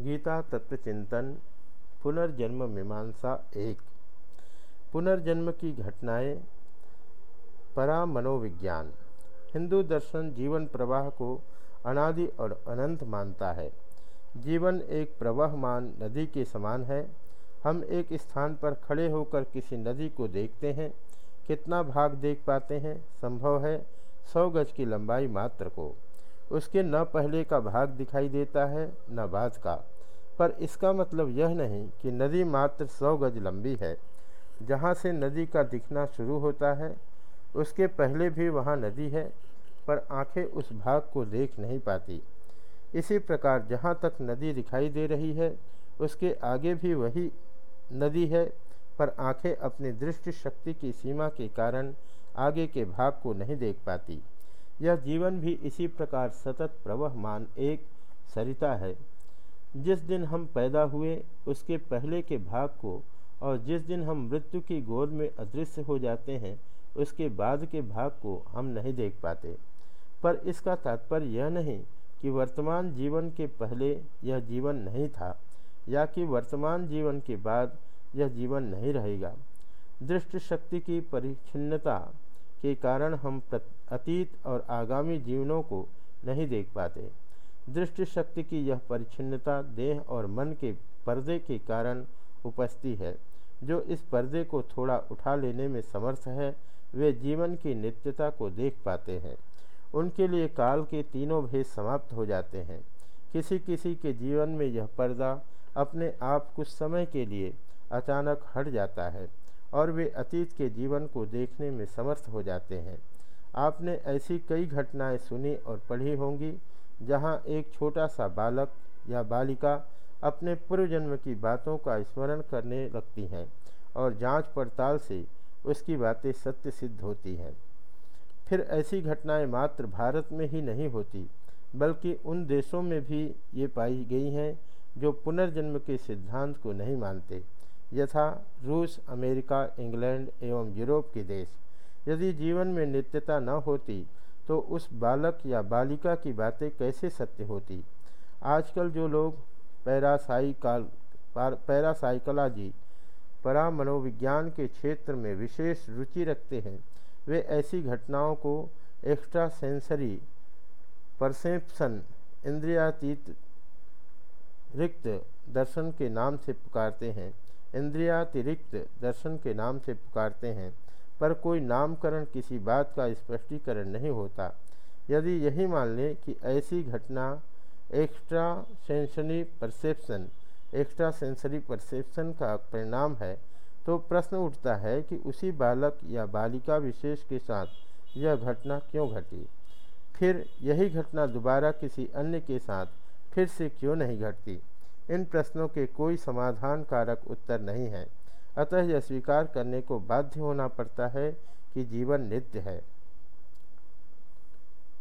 गीता तत्व चिंतन, पुनर्जन्म मीमांसा एक। पुनर्जन्म की घटनाएँ परा मनोविज्ञान हिंदू दर्शन जीवन प्रवाह को अनादि और अनंत मानता है। जीवन एक प्रवाहमान नदी के समान है। हम एक स्थान पर खड़े होकर किसी नदी को देखते हैं। कितना भाग देख पाते हैं? संभव है सौ गज की लंबाई मात्र को। उसके न पहले का भाग दिखाई देता है, न बाद का। पर इसका मतलब यह नहीं कि नदी मात्र सौ गज लंबी है। जहाँ से नदी का दिखना शुरू होता है, उसके पहले भी वहाँ नदी है, पर आँखें उस भाग को देख नहीं पाती। इसी प्रकार जहाँ तक नदी दिखाई दे रही है, उसके आगे भी वही नदी है, पर आँखें अपनी दृष्टि शक्ति की सीमा के कारण आगे के भाग को नहीं देख पाती। यह जीवन भी इसी प्रकार सतत प्रवहमान एक सरिता है। जिस दिन हम पैदा हुए, उसके पहले के भाग को, और जिस दिन हम मृत्यु की गोद में अदृश्य हो जाते हैं, उसके बाद के भाग को हम नहीं देख पाते। पर इसका तात्पर्य यह नहीं कि वर्तमान जीवन के पहले यह जीवन नहीं था, या कि वर्तमान जीवन के बाद यह जीवन नहीं रहेगा। दृष्टि शक्ति की परिच्छिन्नता के कारण हम अतीत और आगामी जीवनों को नहीं देख पाते। दृष्टि शक्ति की यह परिच्छिन्नता देह और मन के पर्दे के कारण उपस्थित है। जो इस पर्दे को थोड़ा उठा लेने में समर्थ है, वे जीवन की नित्यता को देख पाते हैं। उनके लिए काल के तीनों भेद समाप्त हो जाते हैं। किसी किसी के जीवन में यह पर्दा अपने आप कुछ समय के लिए अचानक हट जाता है और वे अतीत के जीवन को देखने में समर्थ हो जाते हैं। आपने ऐसी कई घटनाएँ सुनी और पढ़ी होंगी जहाँ एक छोटा सा बालक या बालिका अपने पूर्व जन्म की बातों का स्मरण करने लगती हैं और जाँच पड़ताल से उसकी बातें सत्य सिद्ध होती हैं। फिर ऐसी घटनाएँ मात्र भारत में ही नहीं होती, बल्कि उन देशों में भी ये पाई गई हैं जो पुनर्जन्म के सिद्धांत को नहीं मानते, यथा रूस, अमेरिका, इंग्लैंड एवं यूरोप के देश। यदि जीवन में नित्यता न होती तो उस बालक या बालिका की बातें कैसे सत्य होती? आजकल जो लोग पैरासाइकल पैरासाइकोलॉजी परा मनोविज्ञान के क्षेत्र में विशेष रुचि रखते हैं, वे ऐसी घटनाओं को एक्स्ट्रा सेंसरी परसेप्शन इंद्रियातीत रिक्त दर्शन के नाम से पुकारते हैं। इंद्रियातिरिक्त दर्शन के नाम से पुकारते हैं। पर कोई नामकरण किसी बात का स्पष्टीकरण नहीं होता। यदि यही मान लें कि ऐसी घटना extra sensory perception extra sensory perception का परिणाम है तो प्रश्न उठता है कि उसी बालक या बालिका विशेष के साथ यह घटना क्यों घटी? फिर यही घटना दोबारा किसी अन्य के साथ फिर से क्यों नहीं घटती? इन प्रश्नों के कोई समाधान कारक उत्तर नहीं है। अतः यह स्वीकार करने को बाध्य होना पड़ता है कि जीवन नित्य है।